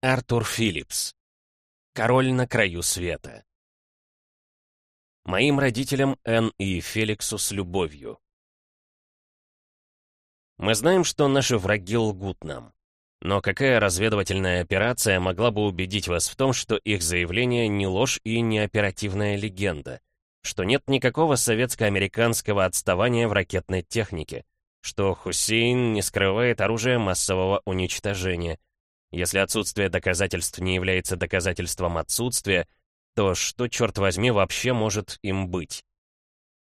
Артур Филлипс. Король на краю света. Моим родителям Энн и Феликсу с любовью. Мы знаем, что наши враги лгут нам. Но какая разведывательная операция могла бы убедить вас в том, что их заявление не ложь и не оперативная легенда? Что нет никакого советско-американского отставания в ракетной технике? Что Хусейн не скрывает оружие массового уничтожения? Если отсутствие доказательств не является доказательством отсутствия, то что, черт возьми, вообще может им быть?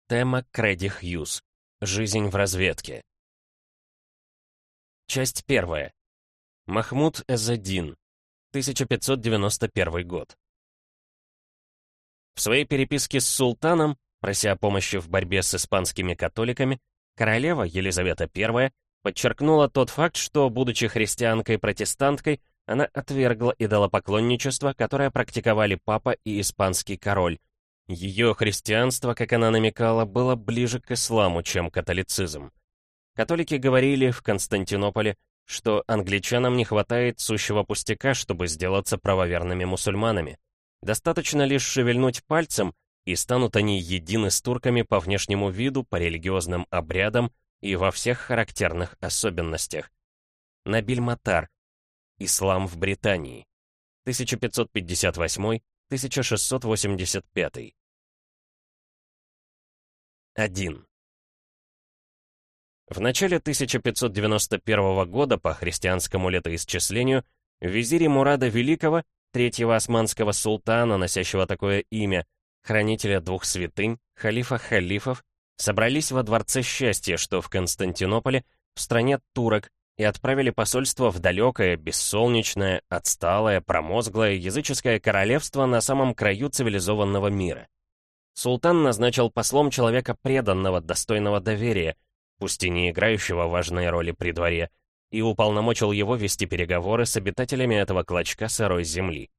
Тема Крэди Хьюз. Жизнь в разведке. Часть первая. Махмуд Эзадин. 1591 год. В своей переписке с султаном, прося помощи в борьбе с испанскими католиками, королева Елизавета I подчеркнула тот факт, что, будучи христианкой-протестанткой, она отвергла идолопоклонничество, которое практиковали папа и испанский король. Ее христианство, как она намекала, было ближе к исламу, чем католицизм. Католики говорили в Константинополе, что англичанам не хватает сущего пустяка, чтобы сделаться правоверными мусульманами. Достаточно лишь шевельнуть пальцем, и станут они едины с турками по внешнему виду, по религиозным обрядам, и во всех характерных особенностях. Набиль Матар. Ислам в Британии. 1558-1685. 1. В начале 1591 года по христианскому летоисчислению в визире Мурада Великого, третьего османского султана, носящего такое имя, хранителя двух святынь, халифа халифов, собрались во Дворце Счастья, что в Константинополе, в стране турок, и отправили посольство в далекое, бессолнечное, отсталое, промозглое языческое королевство на самом краю цивилизованного мира. Султан назначил послом человека преданного, достойного доверия, пусть и не играющего важной роли при дворе, и уполномочил его вести переговоры с обитателями этого клочка сырой земли.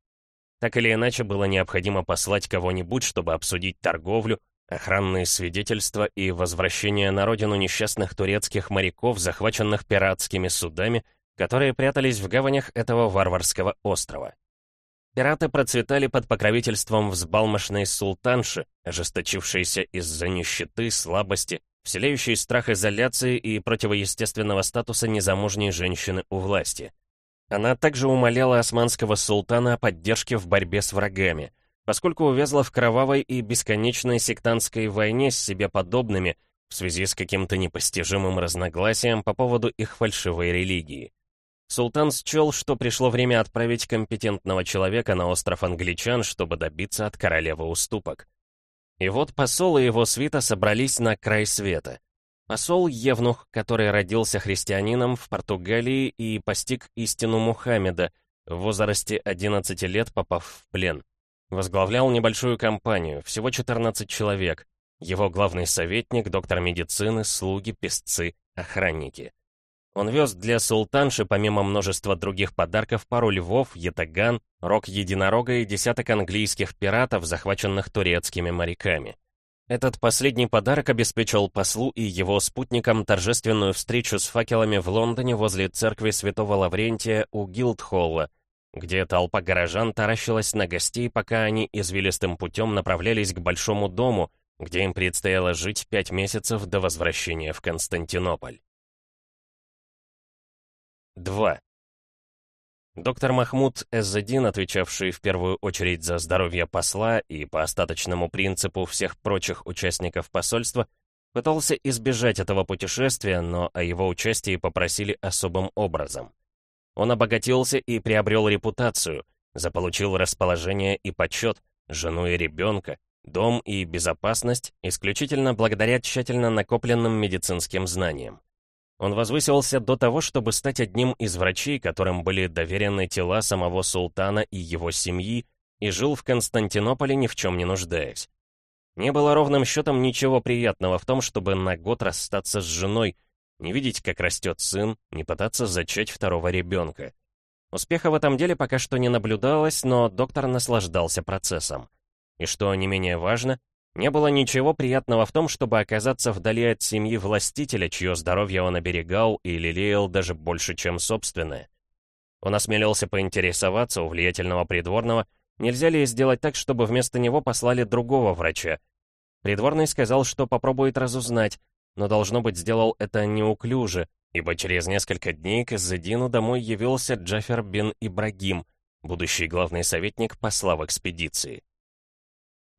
Так или иначе, было необходимо послать кого-нибудь, чтобы обсудить торговлю, Охранные свидетельства и возвращение на родину несчастных турецких моряков, захваченных пиратскими судами, которые прятались в гаванях этого варварского острова. Пираты процветали под покровительством взбалмошной султанши, ожесточившейся из-за нищеты, слабости, вселяющей страх изоляции и противоестественного статуса незамужней женщины у власти. Она также умоляла османского султана о поддержке в борьбе с врагами, поскольку увязла в кровавой и бесконечной сектантской войне с себе подобными в связи с каким-то непостижимым разногласием по поводу их фальшивой религии. Султан счел, что пришло время отправить компетентного человека на остров англичан, чтобы добиться от королевы уступок. И вот посол и его свита собрались на край света. Посол Евнух, который родился христианином в Португалии и постиг истину Мухаммеда, в возрасте 11 лет попав в плен. Возглавлял небольшую компанию, всего 14 человек. Его главный советник, доктор медицины, слуги, песцы, охранники. Он вез для султанши, помимо множества других подарков, пару львов, ятаган, рог единорога и десяток английских пиратов, захваченных турецкими моряками. Этот последний подарок обеспечил послу и его спутникам торжественную встречу с факелами в Лондоне возле церкви святого Лаврентия у Гилдхолла, где толпа горожан таращилась на гостей, пока они извилистым путем направлялись к большому дому, где им предстояло жить пять месяцев до возвращения в Константинополь. 2. Доктор Махмуд Эззадин, отвечавший в первую очередь за здоровье посла и по остаточному принципу всех прочих участников посольства, пытался избежать этого путешествия, но о его участии попросили особым образом. Он обогатился и приобрел репутацию, заполучил расположение и почет, жену и ребенка, дом и безопасность исключительно благодаря тщательно накопленным медицинским знаниям. Он возвысился до того, чтобы стать одним из врачей, которым были доверены тела самого султана и его семьи, и жил в Константинополе ни в чем не нуждаясь. Не было ровным счетом ничего приятного в том, чтобы на год расстаться с женой, не видеть, как растет сын, не пытаться зачать второго ребенка. Успеха в этом деле пока что не наблюдалось, но доктор наслаждался процессом. И что не менее важно, не было ничего приятного в том, чтобы оказаться вдали от семьи властителя, чье здоровье он оберегал и лелеял даже больше, чем собственное. Он осмелился поинтересоваться у влиятельного придворного, нельзя ли сделать так, чтобы вместо него послали другого врача. Придворный сказал, что попробует разузнать, но, должно быть, сделал это неуклюже, ибо через несколько дней к Эззедину домой явился Джафер бин Ибрагим, будущий главный советник посла в экспедиции.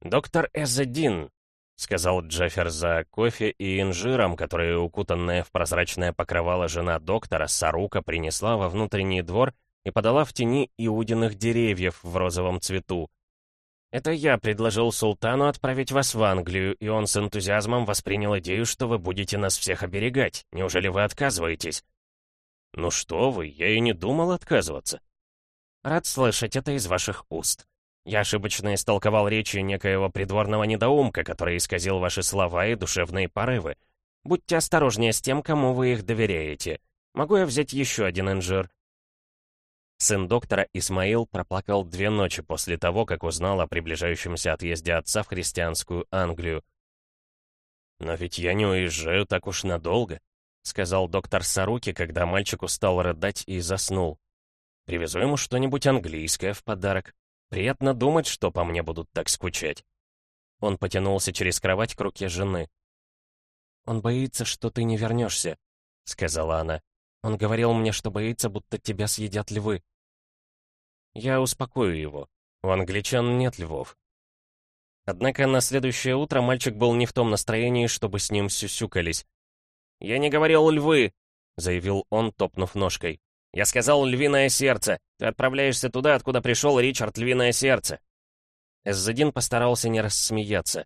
«Доктор Эззедин», — сказал Джафер за кофе и инжиром, которые, укутанная в прозрачное покрывало жена доктора, Сарука принесла во внутренний двор и подала в тени иудиных деревьев в розовом цвету. «Это я предложил султану отправить вас в Англию, и он с энтузиазмом воспринял идею, что вы будете нас всех оберегать. Неужели вы отказываетесь?» «Ну что вы, я и не думал отказываться». «Рад слышать это из ваших уст. Я ошибочно истолковал речи некоего придворного недоумка, который исказил ваши слова и душевные порывы. Будьте осторожнее с тем, кому вы их доверяете. Могу я взять еще один инжир?» Сын доктора Исмаил проплакал две ночи после того, как узнал о приближающемся отъезде отца в христианскую Англию. «Но ведь я не уезжаю так уж надолго», — сказал доктор Саруки, когда мальчик устал рыдать и заснул. «Привезу ему что-нибудь английское в подарок. Приятно думать, что по мне будут так скучать». Он потянулся через кровать к руке жены. «Он боится, что ты не вернешься», — сказала она. «Он говорил мне, что боится, будто тебя съедят львы». Я успокою его. У англичан нет львов. Однако на следующее утро мальчик был не в том настроении, чтобы с ним сюсюкались. «Я не говорил львы!» — заявил он, топнув ножкой. «Я сказал львиное сердце! Ты отправляешься туда, откуда пришел Ричард Львиное сердце!» Эззадин постарался не рассмеяться.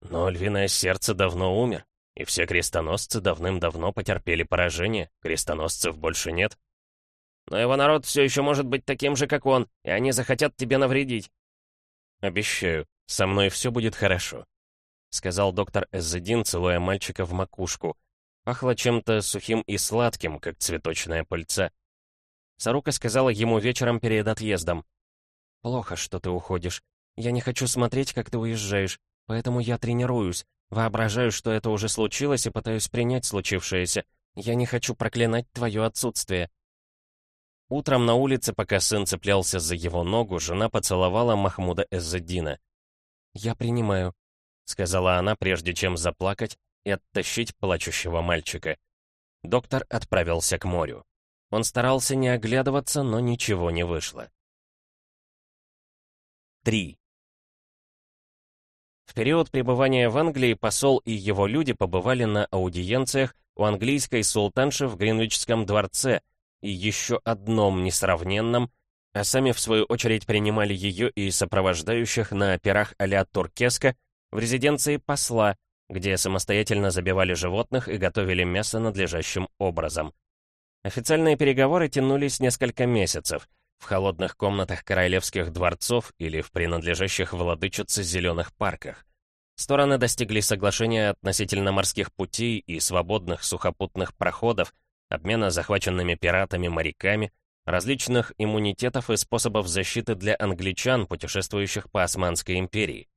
«Но львиное сердце давно умер, и все крестоносцы давным-давно потерпели поражение, крестоносцев больше нет. Но его народ все еще может быть таким же, как он, и они захотят тебе навредить». «Обещаю, со мной все будет хорошо», — сказал доктор Эззедин, целуя мальчика в макушку. Пахло чем-то сухим и сладким, как цветочная пыльца. Сарука сказала ему вечером перед отъездом. «Плохо, что ты уходишь. Я не хочу смотреть, как ты уезжаешь, поэтому я тренируюсь, воображаю, что это уже случилось, и пытаюсь принять случившееся. Я не хочу проклинать твое отсутствие». Утром на улице, пока сын цеплялся за его ногу, жена поцеловала Махмуда Эззедина. «Я принимаю», — сказала она, прежде чем заплакать и оттащить плачущего мальчика. Доктор отправился к морю. Он старался не оглядываться, но ничего не вышло. 3. В период пребывания в Англии посол и его люди побывали на аудиенциях у английской султанши в Гринвичском дворце, и еще одном несравненном, а сами в свою очередь принимали ее и сопровождающих на операх а-ля туркеска в резиденции посла, где самостоятельно забивали животных и готовили мясо надлежащим образом. Официальные переговоры тянулись несколько месяцев в холодных комнатах королевских дворцов или в принадлежащих владычице зеленых парках. Стороны достигли соглашения относительно морских путей и свободных сухопутных проходов, обмена захваченными пиратами-моряками, различных иммунитетов и способов защиты для англичан, путешествующих по Османской империи.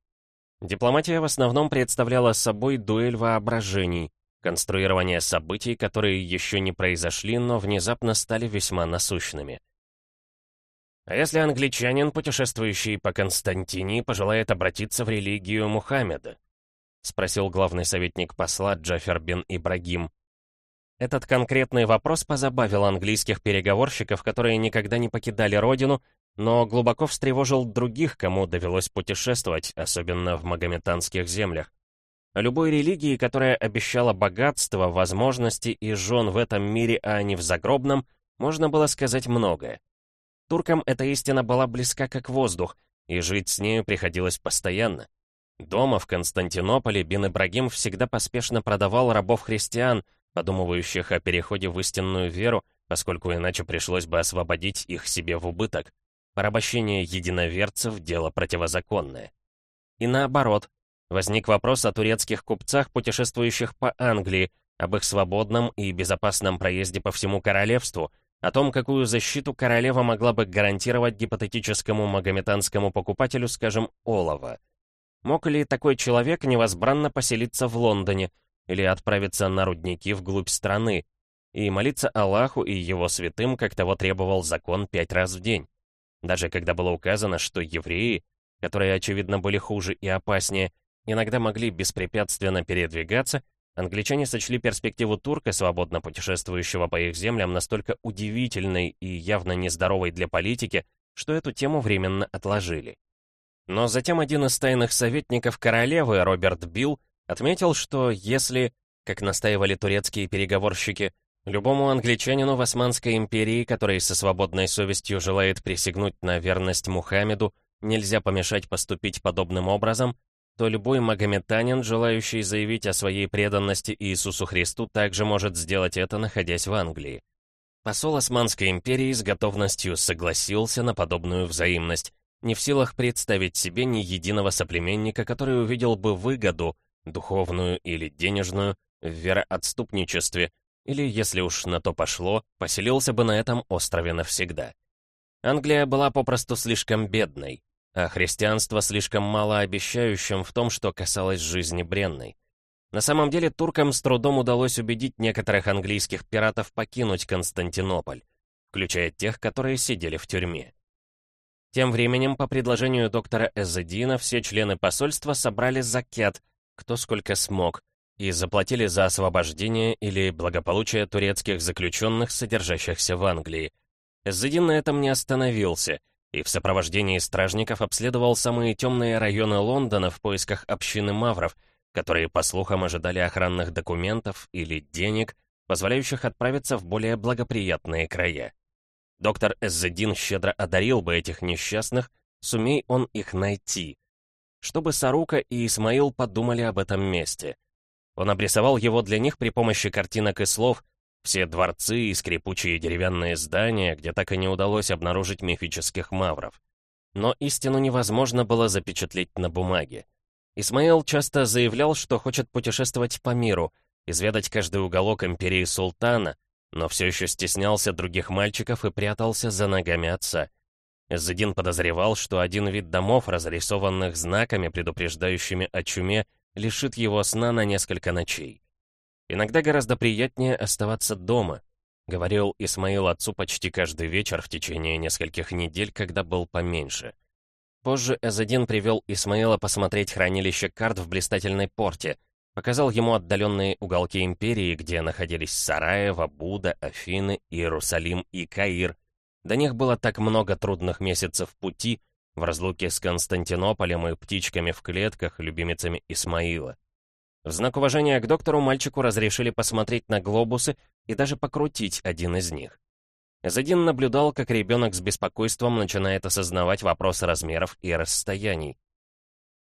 Дипломатия в основном представляла собой дуэль воображений, конструирование событий, которые еще не произошли, но внезапно стали весьма насущными. А если англичанин, путешествующий по Константинии, пожелает обратиться в религию Мухаммеда? Спросил главный советник посла Джафер бин Ибрагим. Этот конкретный вопрос позабавил английских переговорщиков, которые никогда не покидали родину, но глубоко встревожил других, кому довелось путешествовать, особенно в магометанских землях. Любой религии, которая обещала богатство, возможности и жен в этом мире, а не в загробном, можно было сказать многое. Туркам эта истина была близка как воздух, и жить с нею приходилось постоянно. Дома в Константинополе Бин Ибрагим всегда поспешно продавал рабов-христиан, подумывающих о переходе в истинную веру, поскольку иначе пришлось бы освободить их себе в убыток. Порабощение единоверцев — дело противозаконное. И наоборот, возник вопрос о турецких купцах, путешествующих по Англии, об их свободном и безопасном проезде по всему королевству, о том, какую защиту королева могла бы гарантировать гипотетическому магометанскому покупателю, скажем, олова. Мог ли такой человек невозбранно поселиться в Лондоне, или отправиться на рудники вглубь страны, и молиться Аллаху и его святым, как того требовал закон пять раз в день. Даже когда было указано, что евреи, которые, очевидно, были хуже и опаснее, иногда могли беспрепятственно передвигаться, англичане сочли перспективу турка, свободно путешествующего по их землям, настолько удивительной и явно нездоровой для политики, что эту тему временно отложили. Но затем один из тайных советников королевы, Роберт Билл, отметил, что если, как настаивали турецкие переговорщики, Любому англичанину в Османской империи, который со свободной совестью желает присягнуть на верность Мухаммеду, нельзя помешать поступить подобным образом, то любой магометанин, желающий заявить о своей преданности Иисусу Христу, также может сделать это, находясь в Англии. Посол Османской империи с готовностью согласился на подобную взаимность, не в силах представить себе ни единого соплеменника, который увидел бы выгоду, духовную или денежную, в вероотступничестве, или, если уж на то пошло, поселился бы на этом острове навсегда. Англия была попросту слишком бедной, а христианство слишком малообещающим в том, что касалось жизни бренной. На самом деле туркам с трудом удалось убедить некоторых английских пиратов покинуть Константинополь, включая тех, которые сидели в тюрьме. Тем временем, по предложению доктора Эзедина, все члены посольства собрали закят, кто сколько смог, и заплатили за освобождение или благополучие турецких заключенных, содержащихся в Англии. Эззедин на этом не остановился и в сопровождении стражников обследовал самые темные районы Лондона в поисках общины мавров, которые, по слухам, ожидали охранных документов или денег, позволяющих отправиться в более благоприятные края. Доктор Эззедин щедро одарил бы этих несчастных, сумей он их найти. Чтобы Сарука и Исмаил подумали об этом месте — он обрисовал его для них при помощи картинок и слов, все дворцы и скрипучие деревянные здания, где так и не удалось обнаружить мифических мавров. Но истину невозможно было запечатлеть на бумаге. Исмаил часто заявлял, что хочет путешествовать по миру, изведать каждый уголок империи султана, но все еще стеснялся других мальчиков и прятался за ногами отца. Эзедин подозревал, что один вид домов, разрисованных знаками, предупреждающими о чуме, лишит его сна на несколько ночей. Иногда гораздо приятнее оставаться дома, говорил Исмаил отцу почти каждый вечер в течение нескольких недель, когда был поменьше. Позже Эзадин привел Исмаила посмотреть хранилище карт в блистательной порте, показал ему отдаленные уголки империи, где находились Сараево, Буда, Афины, Иерусалим и Каир. До них было так много трудных месяцев пути, в разлуке с Константинополем и птичками в клетках, любимицами Исмаила. В знак уважения к доктору мальчику разрешили посмотреть на глобусы и даже покрутить один из них. Эзедин наблюдал, как ребенок с беспокойством начинает осознавать вопросы размеров и расстояний.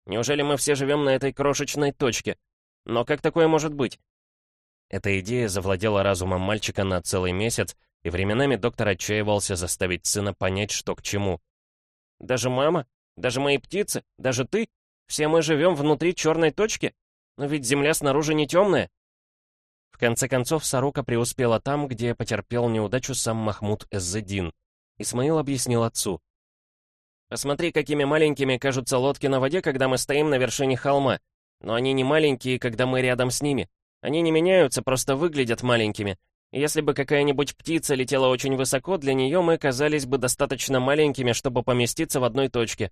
«Неужели мы все живем на этой крошечной точке? Но как такое может быть?» Эта идея завладела разумом мальчика на целый месяц, и временами доктор отчаивался заставить сына понять, что к чему. Даже мама? Даже мои птицы? Даже ты? Все мы живем внутри черной точки? Но ведь земля снаружи не темная. В конце концов, Сарука преуспела там, где потерпел неудачу сам Махмуд Эззедин. Исмаил объяснил отцу. «Посмотри, какими маленькими кажутся лодки на воде, когда мы стоим на вершине холма. Но они не маленькие, когда мы рядом с ними. Они не меняются, просто выглядят маленькими. Если бы какая-нибудь птица летела очень высоко, для нее мы казались бы достаточно маленькими, чтобы поместиться в одной точке.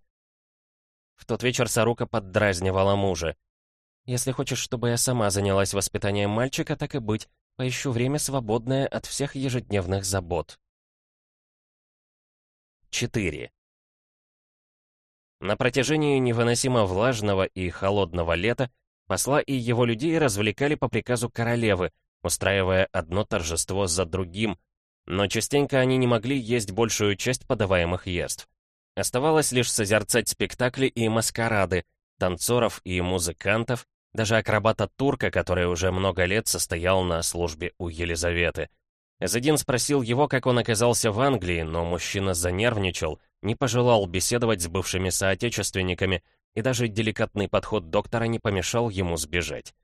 В тот вечер Сарука поддразнивала мужа. «Если хочешь, чтобы я сама занялась воспитанием мальчика, так и быть, поищу время, свободное от всех ежедневных забот». 4. На протяжении невыносимо влажного и холодного лета посла и его людей развлекали по приказу королевы, устраивая одно торжество за другим, но частенько они не могли есть большую часть подаваемых еств. Оставалось лишь созерцать спектакли и маскарады, танцоров и музыкантов, даже акробата-турка, который уже много лет состоял на службе у Елизаветы. Эзедин спросил его, как он оказался в Англии, но мужчина занервничал, не пожелал беседовать с бывшими соотечественниками, и даже деликатный подход доктора не помешал ему сбежать.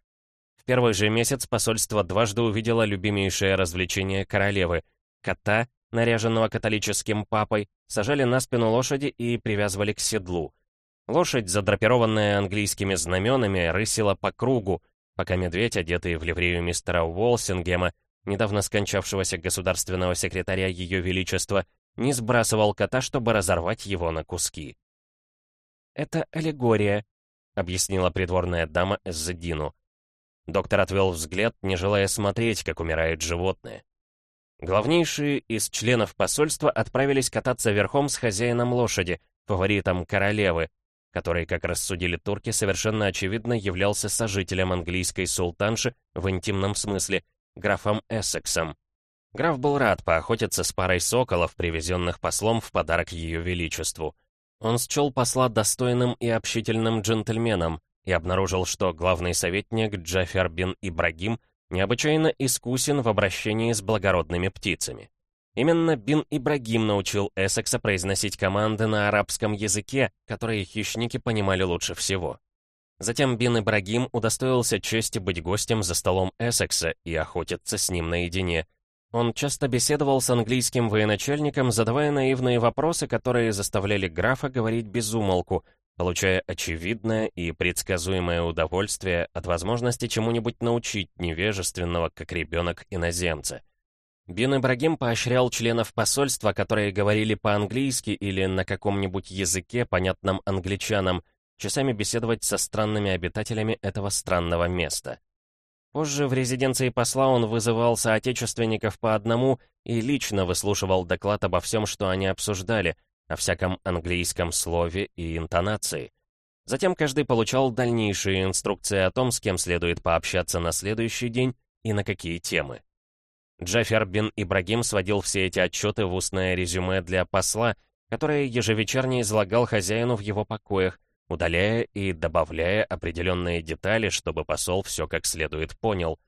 В первый же месяц посольство дважды увидело любимейшее развлечение королевы — кота, наряженного католическим папой, сажали на спину лошади и привязывали к седлу. Лошадь, задрапированная английскими знаменами, рысила по кругу, пока медведь, одетый в ливрею мистера Уолсингема, недавно скончавшегося государственного секретаря Ее Величества, не сбрасывал кота, чтобы разорвать его на куски. «Это аллегория», — объяснила придворная дама Эззедину. Доктор отвел взгляд, не желая смотреть, как умирает животное. Главнейшие из членов посольства отправились кататься верхом с хозяином лошади, фаворитом королевы, который, как рассудили турки, совершенно очевидно являлся сожителем английской султанши в интимном смысле, графом Эссексом. Граф был рад поохотиться с парой соколов, привезенных послом в подарок ее величеству. Он счел посла достойным и общительным джентльменом и обнаружил, что главный советник Джафер бин Ибрагим необычайно искусен в обращении с благородными птицами. Именно Бин Ибрагим научил Эссекса произносить команды на арабском языке, которые хищники понимали лучше всего. Затем Бин Ибрагим удостоился чести быть гостем за столом Эссекса и охотиться с ним наедине. Он часто беседовал с английским военачальником, задавая наивные вопросы, которые заставляли графа говорить без умолку, получая очевидное и предсказуемое удовольствие от возможности чему-нибудь научить невежественного, как ребенок, иноземца. Бин Ибрагим поощрял членов посольства, которые говорили по-английски или на каком-нибудь языке, понятном англичанам, часами беседовать со странными обитателями этого странного места. Позже в резиденции посла он вызывал соотечественников по одному и лично выслушивал доклад обо всем, что они обсуждали, о всяком английском слове и интонации. Затем каждый получал дальнейшие инструкции о том, с кем следует пообщаться на следующий день и на какие темы. Джафер бин Ибрагим сводил все эти отчеты в устное резюме для посла, которое ежевечерне излагал хозяину в его покоях, удаляя и добавляя определенные детали, чтобы посол все как следует понял.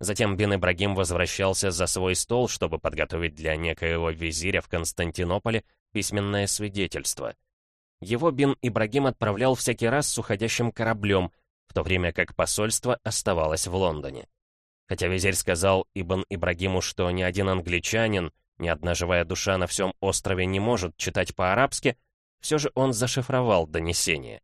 Затем бин Ибрагим возвращался за свой стол, чтобы подготовить для некоего визиря в Константинополе письменное свидетельство. Его бин Ибрагим отправлял всякий раз с уходящим кораблем, в то время как посольство оставалось в Лондоне. Хотя визирь сказал Ибн Ибрагиму, что ни один англичанин, ни одна живая душа на всем острове не может читать по-арабски, все же он зашифровал донесение.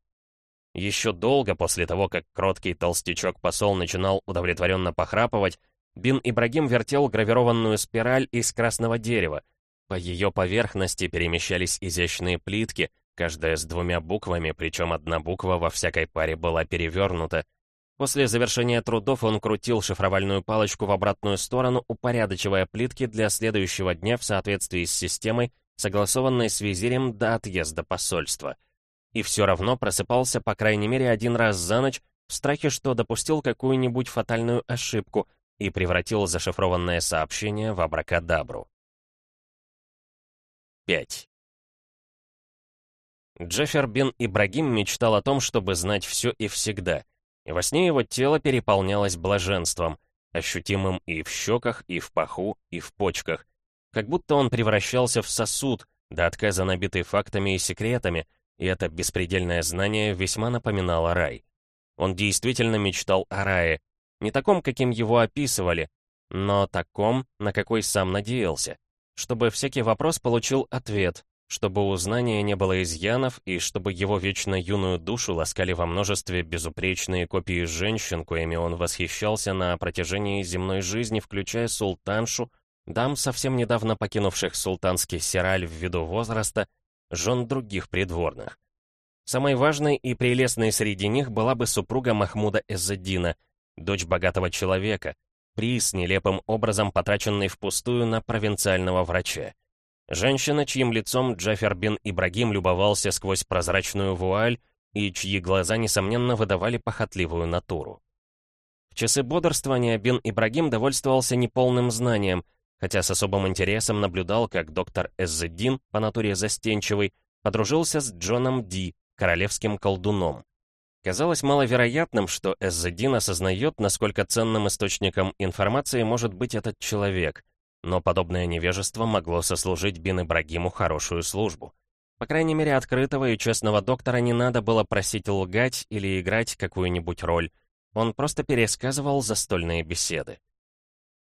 Еще долго после того, как кроткий толстячок-посол начинал удовлетворенно похрапывать, Бин Ибрагим вертел гравированную спираль из красного дерева. По ее поверхности перемещались изящные плитки, каждая с двумя буквами, причем одна буква во всякой паре была перевернута, После завершения трудов он крутил шифровальную палочку в обратную сторону, упорядочивая плитки для следующего дня в соответствии с системой, согласованной с визирем до отъезда посольства. И все равно просыпался по крайней мере один раз за ночь в страхе, что допустил какую-нибудь фатальную ошибку и превратил зашифрованное сообщение в абракадабру. 5. Джеффер бин Ибрагим мечтал о том, чтобы знать все и всегда — и во сне его тело переполнялось блаженством, ощутимым и в щеках, и в паху, и в почках. Как будто он превращался в сосуд, до отказа набитый фактами и секретами, и это беспредельное знание весьма напоминало рай. Он действительно мечтал о рае, не таком, каким его описывали, но таком, на какой сам надеялся, чтобы всякий вопрос получил ответ, чтобы у знания не было изъянов и чтобы его вечно юную душу ласкали во множестве безупречные копии женщин, коими он восхищался на протяжении земной жизни, включая султаншу, дам, совсем недавно покинувших султанский сираль ввиду возраста, жен других придворных. Самой важной и прелестной среди них была бы супруга Махмуда Эззадина, дочь богатого человека, приз, нелепым образом потраченный впустую на провинциального врача. Женщина, чьим лицом Джафер бин Ибрагим любовался сквозь прозрачную вуаль и чьи глаза, несомненно, выдавали похотливую натуру. В часы бодрствования бин Ибрагим довольствовался неполным знанием, хотя с особым интересом наблюдал, как доктор Эззеддин, по натуре застенчивый, подружился с Джоном Ди, королевским колдуном. Казалось маловероятным, что Эззеддин осознает, насколько ценным источником информации может быть этот человек, но подобное невежество могло сослужить Бин Ибрагиму хорошую службу. По крайней мере, открытого и честного доктора не надо было просить лгать или играть какую-нибудь роль. Он просто пересказывал застольные беседы.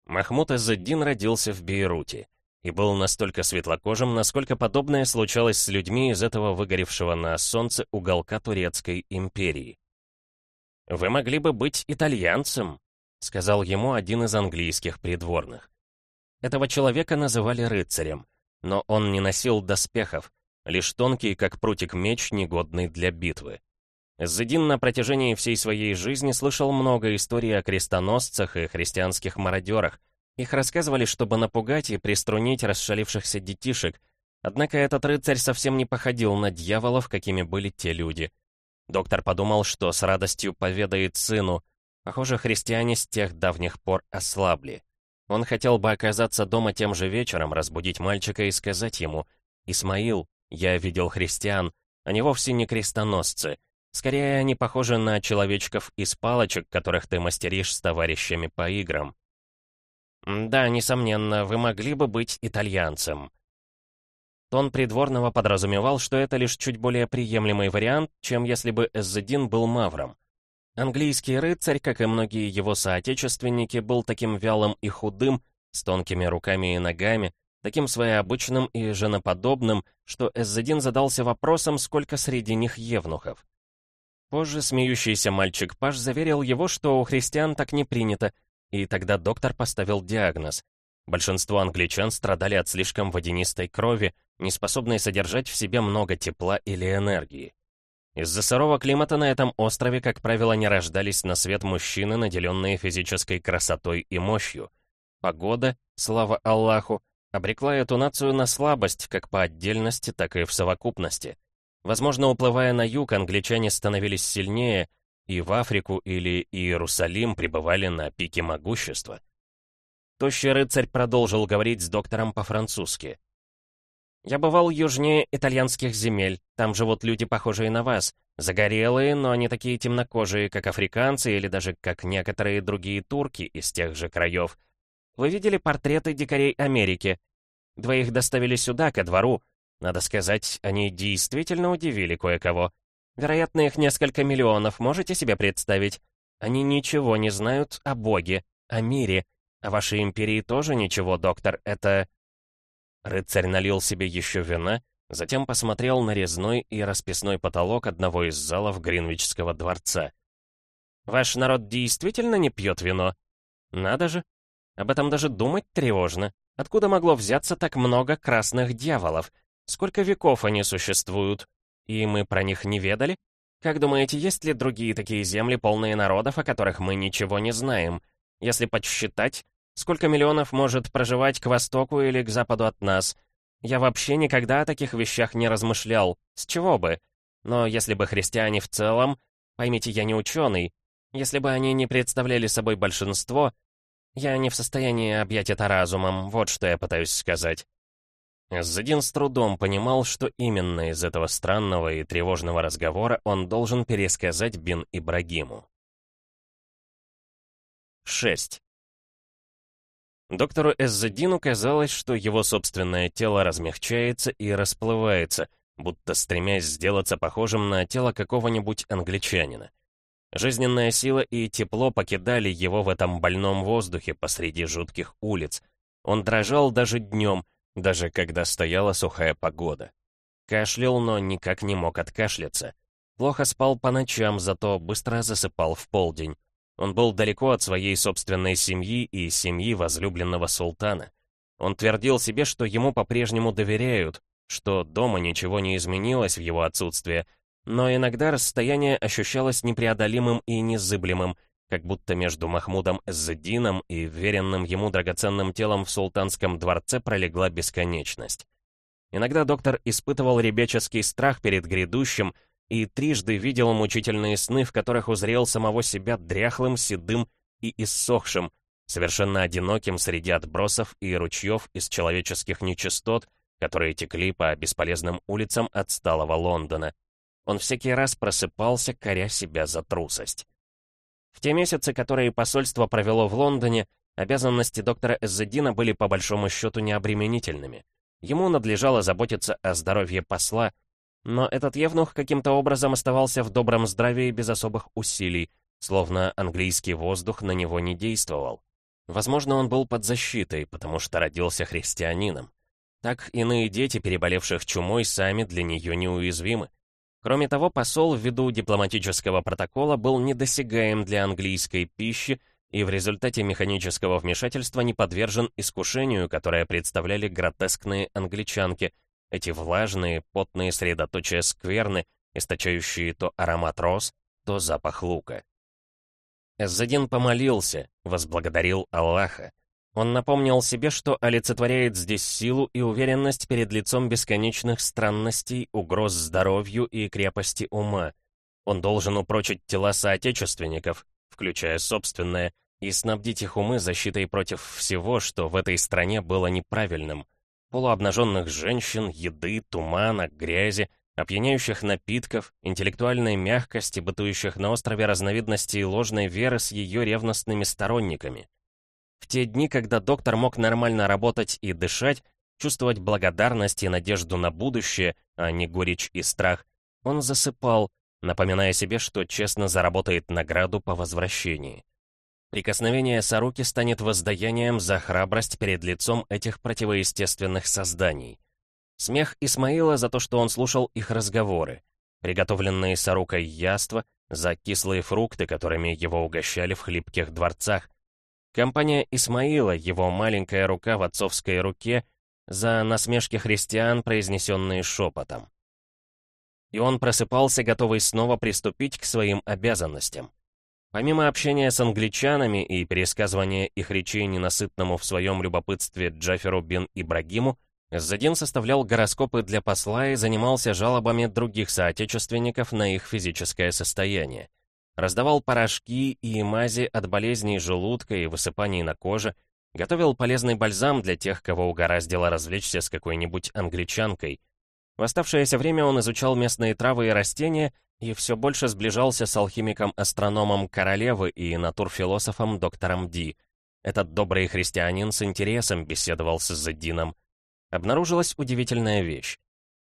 Махмуд Азаддин родился в Бейруте и был настолько светлокожим, насколько подобное случалось с людьми из этого выгоревшего на солнце уголка Турецкой империи. «Вы могли бы быть итальянцем», сказал ему один из английских придворных. Этого человека называли рыцарем, но он не носил доспехов, лишь тонкий, как прутик меч, негодный для битвы. Эззедин на протяжении всей своей жизни слышал много историй о крестоносцах и христианских мародерах. Их рассказывали, чтобы напугать и приструнить расшалившихся детишек, однако этот рыцарь совсем не походил на дьяволов, какими были те люди. Доктор подумал, что с радостью поведает сыну. Похоже, христиане с тех давних пор ослабли. Он хотел бы оказаться дома тем же вечером, разбудить мальчика и сказать ему, «Исмаил, я видел христиан, они вовсе не крестоносцы. Скорее, они похожи на человечков из палочек, которых ты мастеришь с товарищами по играм». «Да, несомненно, вы могли бы быть итальянцем», Тон придворного подразумевал, что это лишь чуть более приемлемый вариант, чем если бы Эззедин был мавром. Английский рыцарь, как и многие его соотечественники, был таким вялым и худым, с тонкими руками и ногами, таким своеобычным и женоподобным, что Эззедин задался вопросом, сколько среди них евнухов. Позже смеющийся мальчик Паш заверил его, что у христиан так не принято, и тогда доктор поставил диагноз. Большинство англичан страдали от слишком водянистой крови, не способной содержать в себе много тепла или энергии. Из-за сырого климата на этом острове, как правило, не рождались на свет мужчины, наделенные физической красотой и мощью. Погода, слава Аллаху, обрекла эту нацию на слабость как по отдельности, так и в совокупности. Возможно, уплывая на юг, англичане становились сильнее, и в Африку или Иерусалим пребывали на пике могущества. Тощий рыцарь продолжил говорить с доктором по-французски. «Я бывал южнее итальянских земель. Там живут люди, похожие на вас. Загорелые, но не такие темнокожие, как африканцы или даже как некоторые другие турки из тех же краев. Вы видели портреты дикарей Америки? Двоих доставили сюда, ко двору. Надо сказать, они действительно удивили кое-кого. Вероятно, их несколько миллионов, можете себе представить? Они ничего не знают о Боге, о мире. О вашей империи тоже ничего, доктор, это... Рыцарь налил себе еще вина, затем посмотрел на резной и расписной потолок одного из залов Гринвичского дворца. «Ваш народ действительно не пьет вино? Надо же! Об этом даже думать тревожно. Откуда могло взяться так много красных дьяволов? Сколько веков они существуют? И мы про них не ведали? Как думаете, есть ли другие такие земли, полные народов, о которых мы ничего не знаем? Если подсчитать, Сколько миллионов может проживать к востоку или к западу от нас? Я вообще никогда о таких вещах не размышлял. С чего бы? Но если бы христиане в целом... Поймите, я не ученый. Если бы они не представляли собой большинство, я не в состоянии объять это разумом, вот что я пытаюсь сказать. Задин с трудом понимал, что именно из этого странного и тревожного разговора он должен пересказать Бин Ибрагиму. 6. Доктору Эззадину казалось, что его собственное тело размягчается и расплывается, будто стремясь сделаться похожим на тело какого-нибудь англичанина. Жизненная сила и тепло покидали его в этом больном воздухе посреди жутких улиц. Он дрожал даже днем, даже когда стояла сухая погода. Кашлял, но никак не мог откашляться. Плохо спал по ночам, зато быстро засыпал в полдень. Он был далеко от своей собственной семьи и семьи возлюбленного султана. Он твердил себе, что ему по-прежнему доверяют, что дома ничего не изменилось в его отсутствие, но иногда расстояние ощущалось непреодолимым и незыблемым, как будто между Махмудом Эззедином и веренным ему драгоценным телом в султанском дворце пролегла бесконечность. Иногда доктор испытывал ребяческий страх перед грядущим, и трижды видел мучительные сны, в которых узрел самого себя дряхлым, седым и иссохшим, совершенно одиноким среди отбросов и ручьев из человеческих нечистот, которые текли по бесполезным улицам отсталого Лондона. Он всякий раз просыпался, коря себя за трусость. В те месяцы, которые посольство провело в Лондоне, обязанности доктора Эззедина были по большому счету необременительными. Ему надлежало заботиться о здоровье посла, но этот евнух каким-то образом оставался в добром здравии без особых усилий, словно английский воздух на него не действовал. Возможно, он был под защитой, потому что родился христианином. Так иные дети, переболевших чумой, сами для нее неуязвимы. Кроме того, посол ввиду дипломатического протокола был недосягаем для английской пищи и в результате механического вмешательства не подвержен искушению, которое представляли гротескные англичанки, эти влажные, потные средоточия скверны, источающие то аромат роз, то запах лука. Эззадин помолился, возблагодарил Аллаха. Он напомнил себе, что олицетворяет здесь силу и уверенность перед лицом бесконечных странностей, угроз здоровью и крепости ума. Он должен упрочить тела соотечественников, включая собственное, и снабдить их умы защитой против всего, что в этой стране было неправильным. Полуобнаженных женщин, еды, тумана, грязи, опьяняющих напитков, интеллектуальной мягкости, бытующих на острове разновидностей ложной веры с ее ревностными сторонниками. В те дни, когда доктор мог нормально работать и дышать, чувствовать благодарность и надежду на будущее, а не горечь и страх, он засыпал, напоминая себе, что честно заработает награду по возвращении. Прикосновение Саруки станет воздаянием за храбрость перед лицом этих противоестественных созданий. Смех Исмаила за то, что он слушал их разговоры, приготовленные Сарукой яства, за кислые фрукты, которыми его угощали в хлипких дворцах. Компания Исмаила, его маленькая рука в отцовской руке, за насмешки христиан, произнесенные шепотом. И он просыпался, готовый снова приступить к своим обязанностям. Помимо общения с англичанами и пересказывания их речей ненасытному в своем любопытстве Джаферу бин Ибрагиму, Задин составлял гороскопы для посла и занимался жалобами других соотечественников на их физическое состояние. Раздавал порошки и мази от болезней желудка и высыпаний на коже, готовил полезный бальзам для тех, кого угораздило развлечься с какой-нибудь англичанкой. В оставшееся время он изучал местные травы и растения и все больше сближался с алхимиком-астрономом королевы и натурфилософом доктором Ди. Этот добрый христианин с интересом беседовал с Задином обнаружилась удивительная вещь.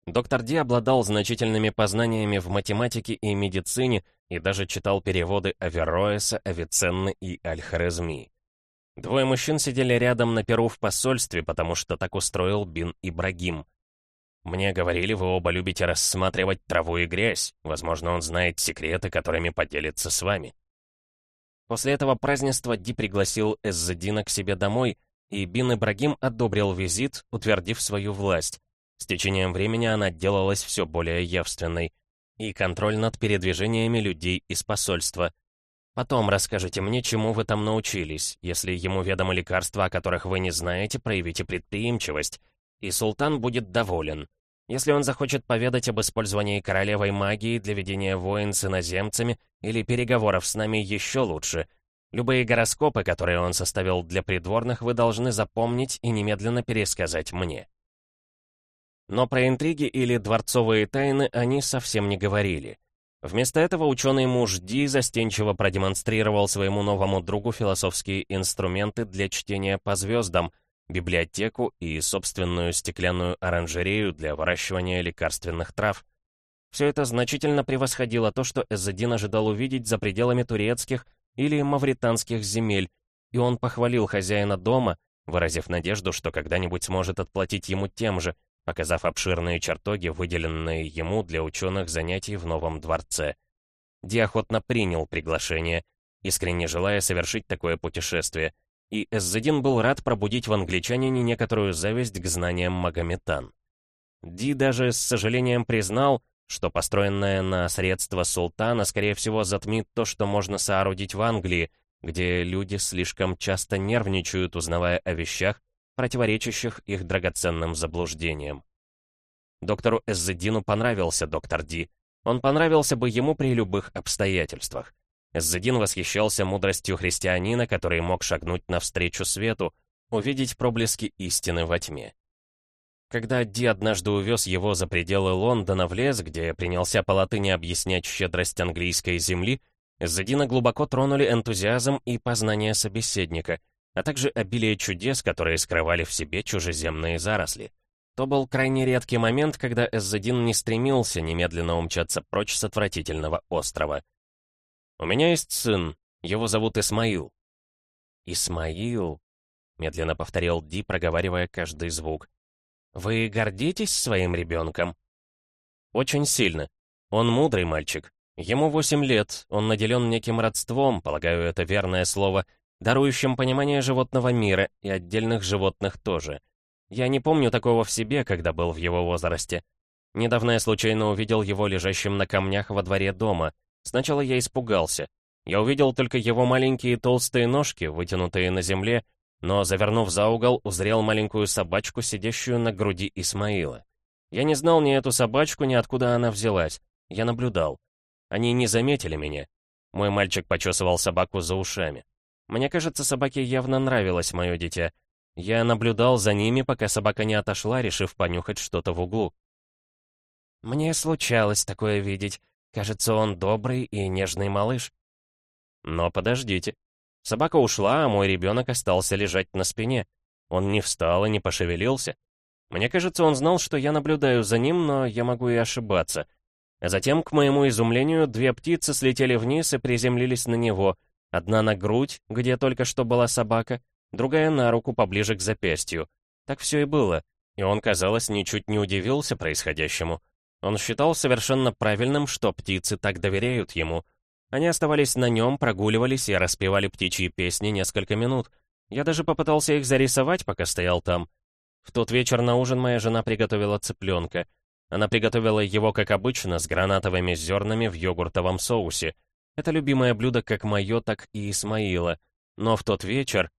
Доктор Ди обладал значительными познаниями в математике и медицине и даже читал переводы Авероэса, Авиценны и Аль-Хорезми. Двое мужчин сидели рядом на перу в посольстве, потому что так устроил Бин Ибрагим. «Мне говорили, вы оба любите рассматривать траву и грязь. Возможно, он знает секреты, которыми поделится с вами». После этого празднества Ди пригласил Эззадина к себе домой, и Бин Ибрагим одобрил визит, утвердив свою власть. С течением времени она делалась все более явственной. И контроль над передвижениями людей из посольства. Потом расскажите мне, чему вы там научились. Если ему ведомо лекарства, о которых вы не знаете, проявите предприимчивость. И султан будет доволен. Если он захочет поведать об использовании королевой магии для ведения войн с иноземцами или переговоров с нами еще лучше — Любые гороскопы, которые он составил для придворных, вы должны запомнить и немедленно пересказать мне. Но про интриги или дворцовые тайны они совсем не говорили. Вместо этого ученый муж Ди застенчиво продемонстрировал своему новому другу философские инструменты для чтения по звездам, библиотеку и собственную стеклянную оранжерею для выращивания лекарственных трав. Все это значительно превосходило то, что Эзедин ожидал увидеть за пределами турецких или мавританских земель, и он похвалил хозяина дома, выразив надежду, что когда-нибудь сможет отплатить ему тем же, показав обширные чертоги, выделенные ему для ученых занятий в новом дворце. Ди охотно принял приглашение, искренне желая совершить такое путешествие, и Эззедин был рад пробудить в англичанине некоторую зависть к знаниям Магометан. Ди даже с сожалением признал, что построенное на средства султана, скорее всего, затмит то, что можно соорудить в Англии, где люди слишком часто нервничают, узнавая о вещах, противоречащих их драгоценным заблуждениям. Доктору Эззедину понравился доктор Ди. Он понравился бы ему при любых обстоятельствах. Эззедин восхищался мудростью христианина, который мог шагнуть навстречу свету, увидеть проблески истины во тьме. Когда Ди однажды увез его за пределы Лондона в лес, где принялся по латыни объяснять щедрость английской земли, Задина глубоко тронули энтузиазм и познание собеседника, а также обилие чудес, которые скрывали в себе чужеземные заросли. То был крайне редкий момент, когда Эззадин не стремился немедленно умчаться прочь с отвратительного острова. «У меня есть сын, его зовут Исмаил». «Исмаил», — медленно повторил Ди, проговаривая каждый звук. Вы гордитесь своим ребенком? Очень сильно. Он мудрый мальчик. Ему восемь лет, он наделен неким родством, полагаю, это верное слово, дарующим понимание животного мира и отдельных животных тоже. Я не помню такого в себе, когда был в его возрасте. Недавно я случайно увидел его лежащим на камнях во дворе дома. Сначала я испугался. Я увидел только его маленькие толстые ножки, вытянутые на земле, но, завернув за угол, узрел маленькую собачку, сидящую на груди Исмаила. Я не знал ни эту собачку, ни откуда она взялась. Я наблюдал. Они не заметили меня. Мой мальчик почесывал собаку за ушами. Мне кажется, собаке явно нравилось мое дитя. Я наблюдал за ними, пока собака не отошла, решив понюхать что-то в углу. Мне случалось такое видеть. Кажется, он добрый и нежный малыш. Но подождите. Собака ушла, а мой ребенок остался лежать на спине. Он не встал и не пошевелился. Мне кажется, он знал, что я наблюдаю за ним, но я могу и ошибаться. А затем, к моему изумлению, две птицы слетели вниз и приземлились на него — Одна на грудь, где только что была собака, другая на руку поближе к запястью. Так все и было, и он, казалось, ничуть не удивился происходящему. Он считал совершенно правильным, что птицы так доверяют ему. Они оставались на нем, прогуливались и распевали птичьи песни несколько минут. Я даже попытался их зарисовать, пока стоял там. В тот вечер на ужин моя жена приготовила цыпленка. Она приготовила его, как обычно, с гранатовыми зернами в йогуртовом соусе — это любимое блюдо как мое, так и Исмаила. Но в тот вечер...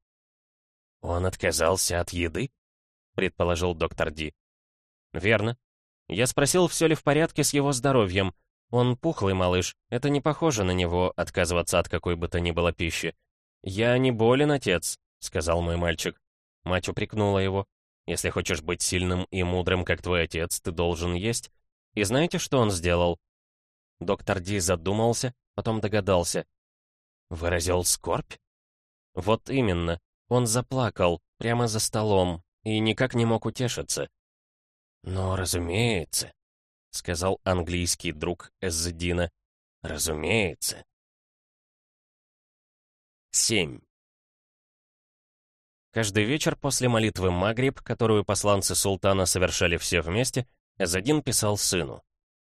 «Он отказался от еды?» — предположил доктор Ди. «Верно. Я спросил, все ли в порядке с его здоровьем. Он пухлый малыш, это не похоже на него, отказываться от какой бы то ни было пищи. «Я не болен, отец», — сказал мой мальчик. Мать упрекнула его. «Если хочешь быть сильным и мудрым, как твой отец, ты должен есть». И знаете, что он сделал? Доктор Ди задумался, потом догадался. Выразил скорбь? Вот именно. Он заплакал, прямо за столом, и никак не мог утешиться. «Но, разумеется», — сказал английский друг Эззедина. «Разумеется». 7. Каждый вечер после молитвы Магриб, которую посланцы султана совершали все вместе, Эзадин писал сыну.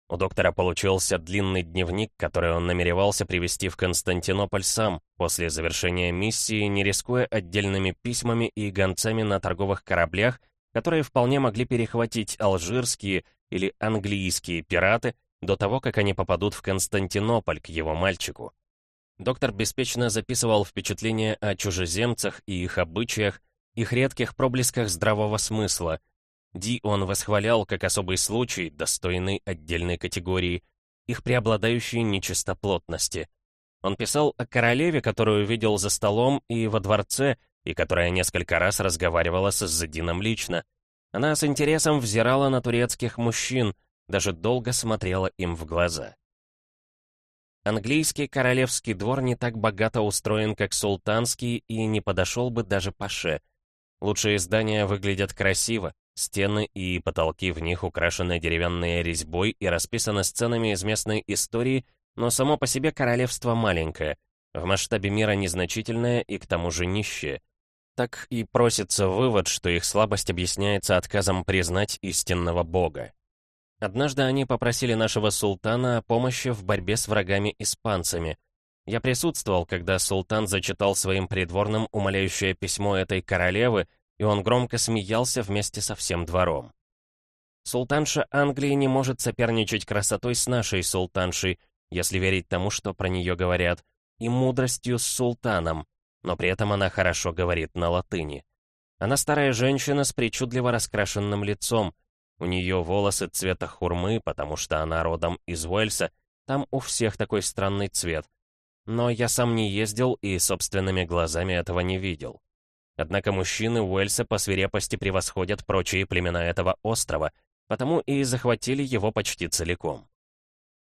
У доктора получился длинный дневник, который он намеревался привезти в Константинополь сам, после завершения миссии, не рискуя отдельными письмами и гонцами на торговых кораблях, которые вполне могли перехватить алжирские или английские пираты до того, как они попадут в Константинополь к его мальчику. Доктор беспечно записывал впечатления о чужеземцах и их обычаях, их редких проблесках здравого смысла — Ди он восхвалял как особый случай, достойный отдельной категории, их преобладающей нечистоплотности. Он писал о королеве, которую видел за столом и во дворце, и которая несколько раз разговаривала с Задином лично. Она с интересом взирала на турецких мужчин, даже долго смотрела им в глаза. Английский королевский двор не так богато устроен, как султанский, и не подошел бы даже паше. Лучшие здания выглядят красиво, Стены и потолки в них украшены деревянной резьбой и расписаны сценами из местной истории, но само по себе королевство маленькое, в масштабе мира незначительное и к тому же нищее. Так и просится вывод, что их слабость объясняется отказом признать истинного бога. Однажды они попросили нашего султана о помощи в борьбе с врагами-испанцами. Я присутствовал, когда султан зачитал своим придворным умоляющее письмо этой королевы, и он громко смеялся вместе со всем двором. Султанша Англии не может соперничать красотой с нашей султаншей, если верить тому, что про нее говорят, и мудростью с султаном, но при этом она хорошо говорит на латыни. Она старая женщина с причудливо раскрашенным лицом, у нее волосы цвета хурмы, потому что она родом из Уэльса, там у всех такой странный цвет. Но я сам не ездил и собственными глазами этого не видел. Однако мужчины Уэльса по свирепости превосходят прочие племена этого острова, потому и захватили его почти целиком.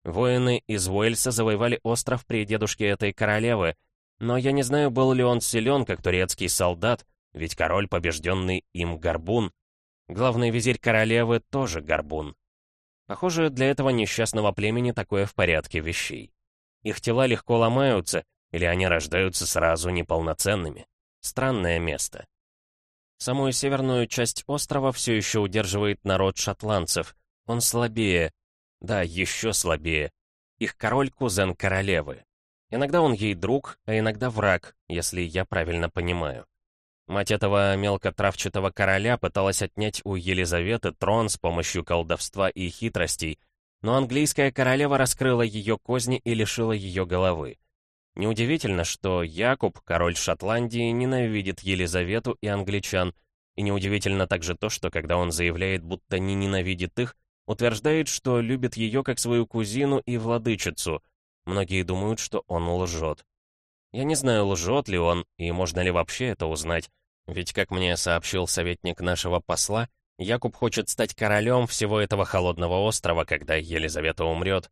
Воины из Уэльса завоевали остров при дедушке этой королевы, но я не знаю, был ли он силен, как турецкий солдат, ведь король, побежденный им, горбун. Главный визирь королевы тоже горбун. Похоже, для этого несчастного племени такое в порядке вещей. Их тела легко ломаются, или они рождаются сразу неполноценными. Странное место. Самую северную часть острова все еще удерживает народ шотландцев. Он слабее. Да, еще слабее. Их король — кузен королевы. Иногда он ей друг, а иногда враг, если я правильно понимаю. Мать этого мелкотравчатого короля пыталась отнять у Елизаветы трон с помощью колдовства и хитростей, но английская королева раскрыла ее козни и лишила ее головы. Неудивительно, что Якуб, король Шотландии, ненавидит Елизавету и англичан, и неудивительно также то, что когда он заявляет, будто не ненавидит их, утверждает, что любит ее как свою кузину и владычицу. Многие думают, что он лжет. Я не знаю, лжет ли он, и можно ли вообще это узнать, ведь, как мне сообщил советник нашего посла, Якуб хочет стать королем всего этого холодного острова, когда Елизавета умрет.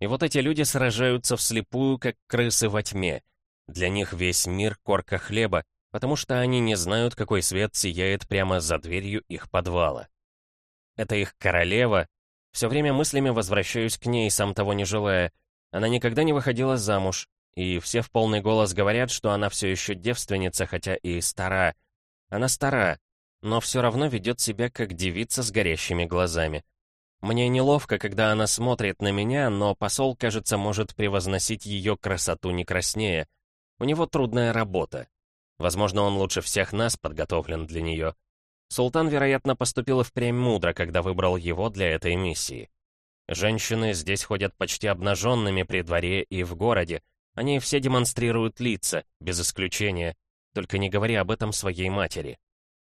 И вот эти люди сражаются вслепую, как крысы во тьме. Для них весь мир — корка хлеба, потому что они не знают, какой свет сияет прямо за дверью их подвала. Это их королева. Все время мыслями возвращаюсь к ней, сам того не желая. Она никогда не выходила замуж, и все в полный голос говорят, что она все еще девственница, хотя и стара. Она стара, но все равно ведет себя как девица с горящими глазами. Мне неловко, когда она смотрит на меня, но посол, кажется, может превозносить ее красоту не краснее. У него трудная работа. Возможно, он лучше всех нас подготовлен для нее. Султан, вероятно, поступил впрямь мудро, когда выбрал его для этой миссии. Женщины здесь ходят почти обнаженными при дворе и в городе. Они все демонстрируют лица, без исключения. Только не говори об этом своей матери.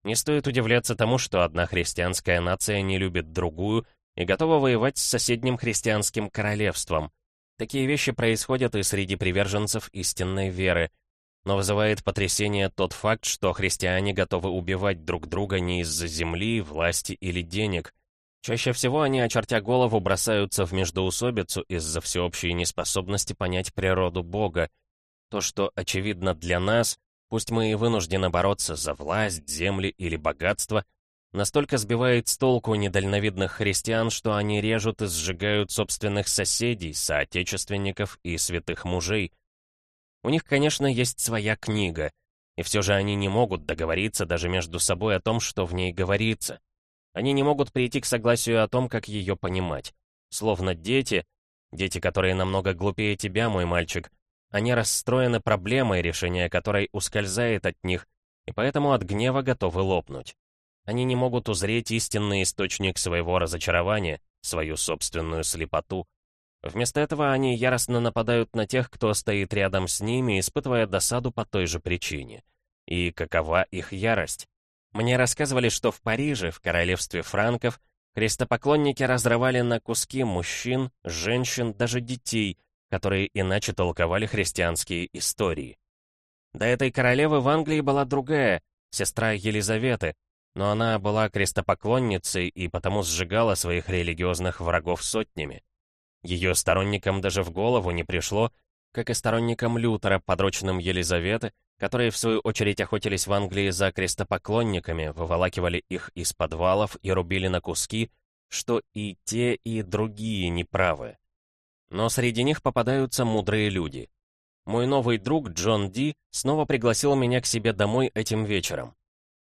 Не стоит удивляться тому, что одна христианская нация не любит другую и готова воевать с соседним христианским королевством. Такие вещи происходят и среди приверженцев истинной веры. Но вызывает потрясение тот факт, что христиане готовы убивать друг друга не из-за земли, власти или денег. Чаще всего они, очертя голову, бросаются в междоусобицу из-за всеобщей неспособности понять природу Бога. То, что очевидно для нас, пусть мы и вынуждены бороться за власть, земли или богатство, настолько сбивает с толку недальновидных христиан, что они режут и сжигают собственных соседей, соотечественников и святых мужей. У них, конечно, есть своя книга, и все же они не могут договориться даже между собой о том, что в ней говорится. Они не могут прийти к согласию о том, как ее понимать. Словно дети, дети, которые намного глупее тебя, мой мальчик, они расстроены проблемой, решение которой ускользает от них, и поэтому от гнева готовы лопнуть. Они не могут узреть истинный источник своего разочарования, свою собственную слепоту. Вместо этого они яростно нападают на тех, кто стоит рядом с ними, испытывая досаду по той же причине. И какова их ярость? Мне рассказывали, что в Париже, в королевстве франков, крестопоклонники разрывали на куски мужчин, женщин, даже детей, которые иначе толковали христианские истории. До этой королевы в Англии была другая, сестра Елизаветы, но она была крестопоклонницей и потому сжигала своих религиозных врагов сотнями. Ее сторонникам даже в голову не пришло, как и сторонникам Лютера, подручным Елизаветы, которые в свою очередь охотились в Англии за крестопоклонниками, выволакивали их из подвалов и рубили на куски, что и те, и другие неправы. Но среди них попадаются мудрые люди. Мой новый друг Джон Ди снова пригласил меня к себе домой этим вечером.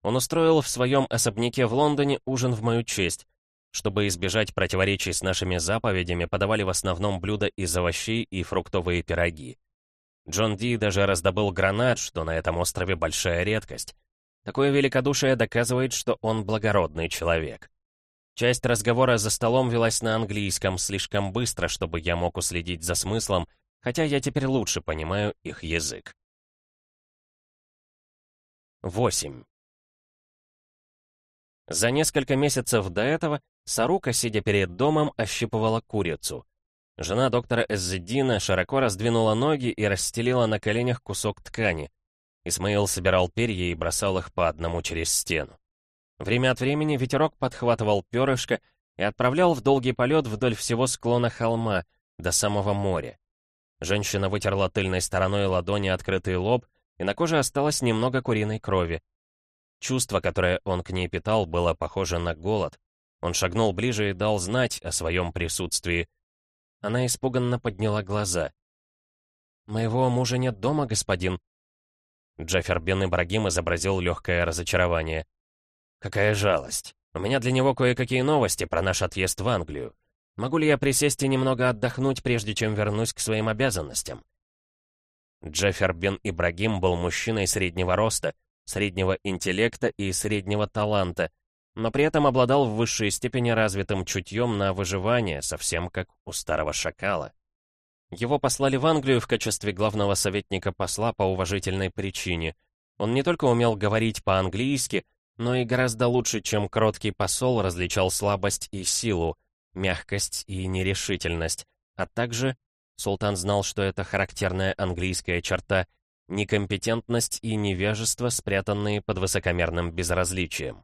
Он устроил в своем особняке в Лондоне ужин в мою честь. Чтобы избежать противоречий с нашими заповедями, подавали в основном блюда из овощей и фруктовые пироги. Джон Ди даже раздобыл гранат, что на этом острове большая редкость. Такое великодушие доказывает, что он благородный человек. Часть разговора за столом велась на английском слишком быстро, чтобы я мог уследить за смыслом, хотя я теперь лучше понимаю их язык. 8. За несколько месяцев до этого Сарука, сидя перед домом, ощипывала курицу. Жена доктора Эззедина широко раздвинула ноги и расстелила на коленях кусок ткани. Исмаил собирал перья и бросал их по одному через стену. Время от времени ветерок подхватывал перышко и отправлял в долгий полет вдоль всего склона холма, до самого моря. Женщина вытерла тыльной стороной ладони открытый лоб, и на коже осталось немного куриной крови. Чувство, которое он к ней питал, было похоже на голод. Он шагнул ближе и дал знать о своем присутствии. Она испуганно подняла глаза. «Моего мужа нет дома, господин». Джафер бен Ибрагим изобразил легкое разочарование. «Какая жалость. У меня для него кое-какие новости про наш отъезд в Англию. Могу ли я присесть и немного отдохнуть, прежде чем вернусь к своим обязанностям?» Джеффер бен Ибрагим был мужчиной среднего роста, среднего интеллекта и среднего таланта, но при этом обладал в высшей степени развитым чутьем на выживание, совсем как у старого шакала. Его послали в Англию в качестве главного советника посла по уважительной причине. Он не только умел говорить по-английски, но и гораздо лучше, чем кроткий посол, различал слабость и силу, мягкость и нерешительность, а также Султан знал, что это характерная английская черта — некомпетентность и невежество, спрятанные под высокомерным безразличием.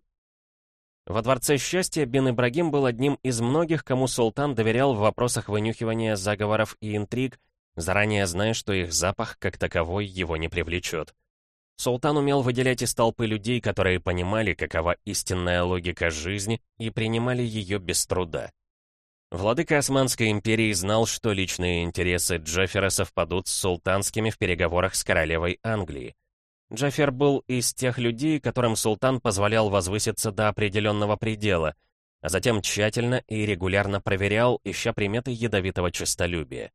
Во Дворце Счастья Бен Ибрагим был одним из многих, кому султан доверял в вопросах вынюхивания заговоров и интриг, заранее зная, что их запах, как таковой, его не привлечет. Султан умел выделять из толпы людей, которые понимали, какова истинная логика жизни, и принимали ее без труда. Владыка Османской империи знал, что личные интересы Джеффера совпадут с султанскими в переговорах с королевой Англии. Джафер был из тех людей, которым султан позволял возвыситься до определенного предела, а затем тщательно и регулярно проверял, ища приметы ядовитого честолюбия.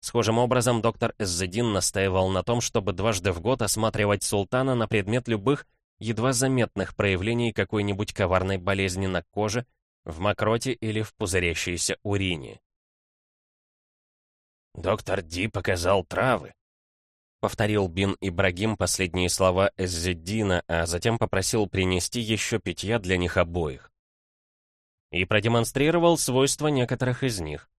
Схожим образом доктор Эззедин настаивал на том, чтобы дважды в год осматривать султана на предмет любых, едва заметных проявлений какой-нибудь коварной болезни на коже, в мокроте или в пузырящейся урине. «Доктор Ди показал травы», Повторил Бин Ибрагим последние слова Эззеддина, а затем попросил принести еще питья для них обоих. И продемонстрировал свойства некоторых из них.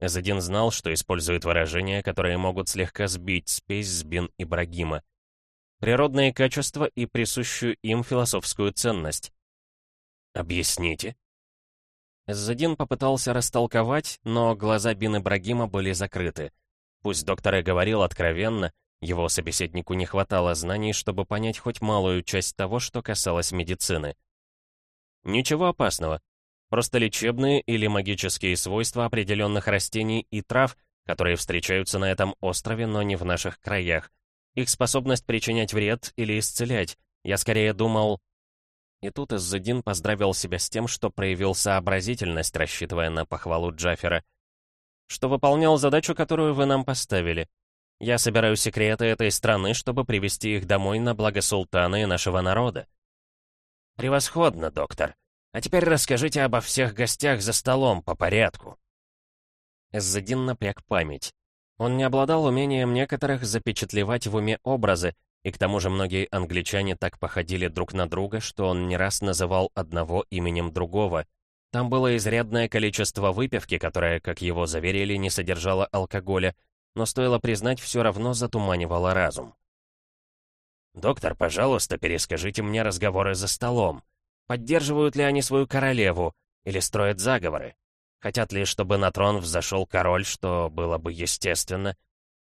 Эзедин знал, что использует выражения, которые могут слегка сбить спесь с Бин Ибрагима. Природные качества и присущую им философскую ценность. «Объясните», Эззадин попытался растолковать, но глаза Бин Ибрагима были закрыты. Пусть доктор и говорил откровенно, его собеседнику не хватало знаний, чтобы понять хоть малую часть того, что касалось медицины. Ничего опасного. Просто лечебные или магические свойства определенных растений и трав, которые встречаются на этом острове, но не в наших краях. Их способность причинять вред или исцелять. Я скорее думал... И тут Иззадин поздравил себя с тем, что проявил сообразительность, рассчитывая на похвалу Джафера — что выполнял задачу, которую вы нам поставили. Я собираю секреты этой страны, чтобы привести их домой на благо султана и нашего народа». «Превосходно, доктор. А теперь расскажите обо всех гостях за столом по порядку». Эззадин напряг память. Он не обладал умением некоторых запечатлевать в уме образы, и к тому же многие англичане так походили друг на друга, что он не раз называл одного именем другого — там было изрядное количество выпивки, которая, как его заверили, не содержала алкоголя, но стоило признать, все равно затуманивала разум. «Доктор, пожалуйста, перескажите мне разговоры за столом. Поддерживают ли они свою королеву или строят заговоры? Хотят ли, чтобы на трон взошел король, что было бы естественно?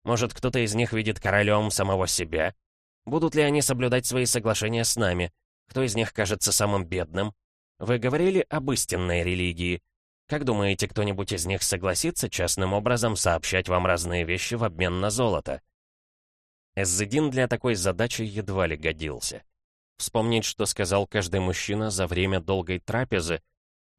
Может, кто-то из них видит королем самого себя? Будут ли они соблюдать свои соглашения с нами? Кто из них кажется самым бедным? Вы говорили об истинной религии. Как думаете, кто-нибудь из них согласится частным образом сообщать вам разные вещи в обмен на золото? Эззедин для такой задачи едва ли годился. Вспомнить, что сказал каждый мужчина за время долгой трапезы.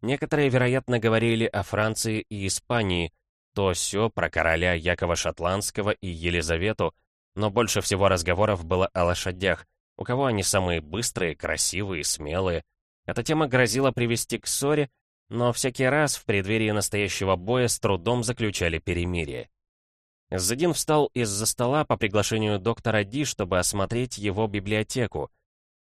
Некоторые, вероятно, говорили о Франции и Испании, то все про короля Якова Шотландского и Елизавету, но больше всего разговоров было о лошадях, у кого они самые быстрые, красивые, смелые, эта тема грозила привести к ссоре, но всякий раз в преддверии настоящего боя с трудом заключали перемирие. Задин встал из-за стола по приглашению доктора Ди, чтобы осмотреть его библиотеку.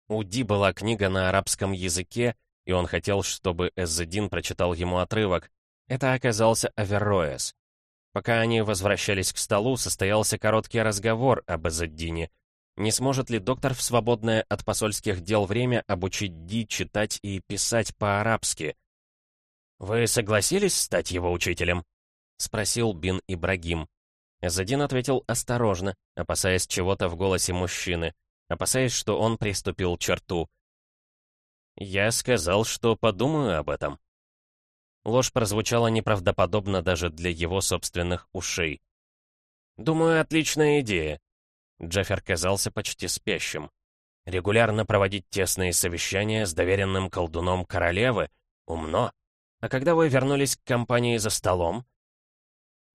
У Ди была книга на арабском языке, и он хотел, чтобы Эззадин прочитал ему отрывок. Это оказался Аверроэс. Пока они возвращались к столу, состоялся короткий разговор об Эззадине — не сможет ли доктор в свободное от посольских дел время обучить Ди читать и писать по-арабски? «Вы согласились стать его учителем?» — спросил Бин Ибрагим. Эзадин ответил осторожно, опасаясь чего-то в голосе мужчины, опасаясь, что он приступил черту. «Я сказал, что подумаю об этом». Ложь прозвучала неправдоподобно даже для его собственных ушей. «Думаю, отличная идея. Джеффер казался почти спящим. «Регулярно проводить тесные совещания с доверенным колдуном королевы? Умно. А когда вы вернулись к компании за столом?»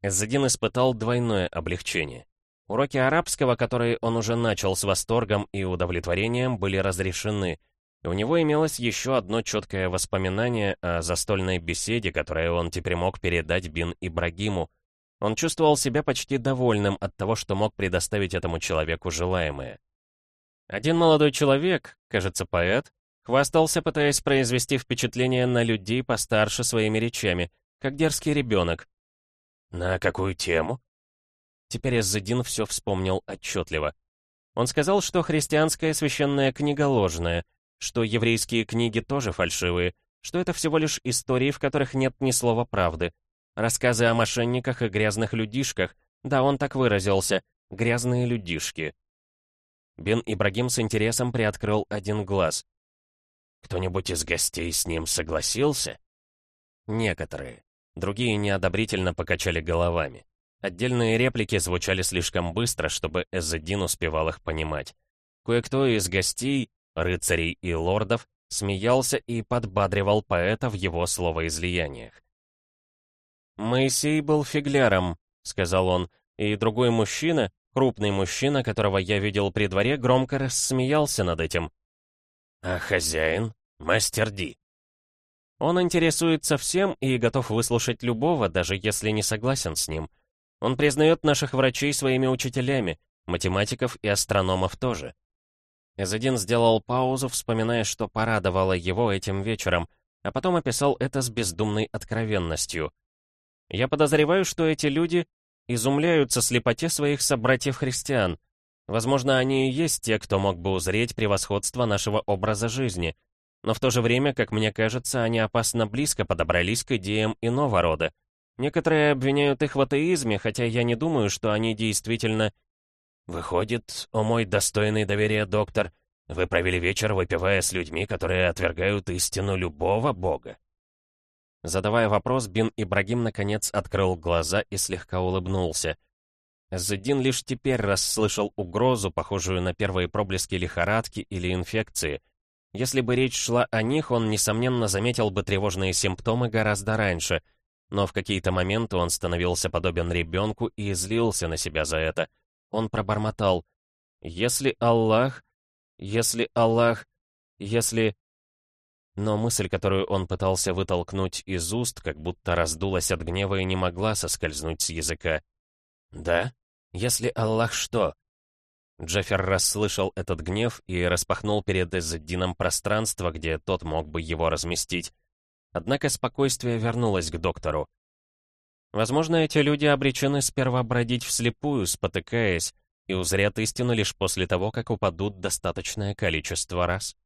Эзедин испытал двойное облегчение. Уроки арабского, которые он уже начал с восторгом и удовлетворением, были разрешены, и у него имелось еще одно четкое воспоминание о застольной беседе, которое он теперь мог передать Бин Ибрагиму. Он чувствовал себя почти довольным от того, что мог предоставить этому человеку желаемое. Один молодой человек, кажется, поэт, хвастался, пытаясь произвести впечатление на людей постарше своими речами, как дерзкий ребенок. «На какую тему?» Теперь Эззедин все вспомнил отчетливо. Он сказал, что христианская священная книга ложная — что еврейские книги тоже фальшивые, что это всего лишь истории, в которых нет ни слова правды. Рассказы о мошенниках и грязных людишках, да, он так выразился, грязные людишки. Бен Ибрагим с интересом приоткрыл один глаз. «Кто-нибудь из гостей с ним согласился?» Некоторые. Другие неодобрительно покачали головами. Отдельные реплики звучали слишком быстро, чтобы Эзедин успевал их понимать. Кое-кто из гостей рыцарей и лордов, смеялся и подбадривал поэта в его словоизлияниях. «Моисей был фигляром», — сказал он, и другой мужчина, крупный мужчина, которого я видел при дворе, громко рассмеялся над этим. «А хозяин? Мастер Ди?» Он интересуется всем и готов выслушать любого, даже если не согласен с ним. Он признает наших врачей своими учителями, математиков и астрономов тоже. Эзедин сделал паузу, вспоминая, что порадовало его этим вечером, а потом описал это с бездумной откровенностью. «Я подозреваю, что эти люди изумляются слепоте своих собратьев-христиан. Возможно, они и есть те, кто мог бы узреть превосходство нашего образа жизни. Но в то же время, как мне кажется, они опасно близко подобрались к идеям иного рода. Некоторые обвиняют их в атеизме, хотя я не думаю, что они действительно «Выходит, о мой достойный доверия доктор, вы провели вечер, выпивая с людьми, которые отвергают истину любого бога?» Задавая вопрос, Бин Ибрагим наконец открыл глаза и слегка улыбнулся. Зедин лишь теперь расслышал угрозу, похожую на первые проблески лихорадки или инфекции. Если бы речь шла о них, он, несомненно, заметил бы тревожные симптомы гораздо раньше, но в какие-то моменты он становился подобен ребенку и злился на себя за это — он пробормотал. «Если Аллах... Если Аллах... Если...» Но мысль, которую он пытался вытолкнуть из уст, как будто раздулась от гнева и не могла соскользнуть с языка. «Да? Если Аллах что?» Джеффер расслышал этот гнев и распахнул перед Эзеддином пространство, где тот мог бы его разместить. Однако спокойствие вернулось к доктору. Возможно, эти люди обречены сперва бродить вслепую, спотыкаясь, и узрят истину лишь после того, как упадут достаточное количество раз.